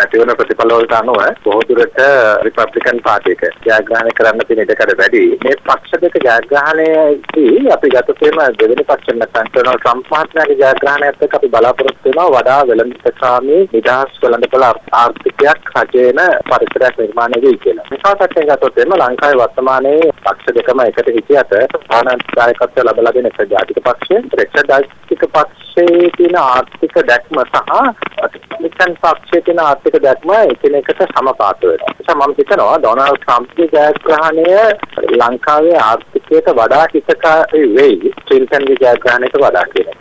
නැතිවන ප්‍රතිඵල වලට අනුව බොහෝ දුරට රිපබ්ලිකන් පාර්ටි එක ජයග්‍රහණය කරන්න තියෙන ඉඩකඩ වැඩි. මේ පක්ෂ දෙක ජයග්‍රහණයේදී අපි ගතතේම දෙවෙනි පක්ෂ නැත්නම් ඩොනල්ඩ් ට්‍රම්ප් මහත්මයාගේ ජයග්‍රහණයත් එක්ක අපි බලාපොරොත්තු වෙනවා වඩා වෙළඳපොළේ නිදහස් වෙළඳපොළ ආර්ථිකයක් රජේන පරිසරයක් නිර්මාණය වෙයි කියලා. නිසා පැත්තෙන් ගත්තොත් එම ලංකාවේ වර්තමානයේ පක්ෂ දෙකම එකට හිටියට ප්‍රධාන දායකත්වය ලබා දෙන එක ජාතික පක්ෂය, රෙක්ෂ ජාතික පක්ෂයේ තියෙන ආර්ථික දැක්ම සහ රිපබ්ලිකන් පක්ෂයේ තියෙන ආර්ථික දැක්ම එකිනෙකට සමපාත වෙනවා. නිසා මම හිතනවා ඩොනාල්ඩ් ට්‍රම්ප්ගේ ජයග්‍රහණය ලංකාවේ ආර්ථිකයට වඩා හිතකාරී වෙයි ශ්‍රී ලංකාවේ ජයග්‍රහණයට වඩා කියලා.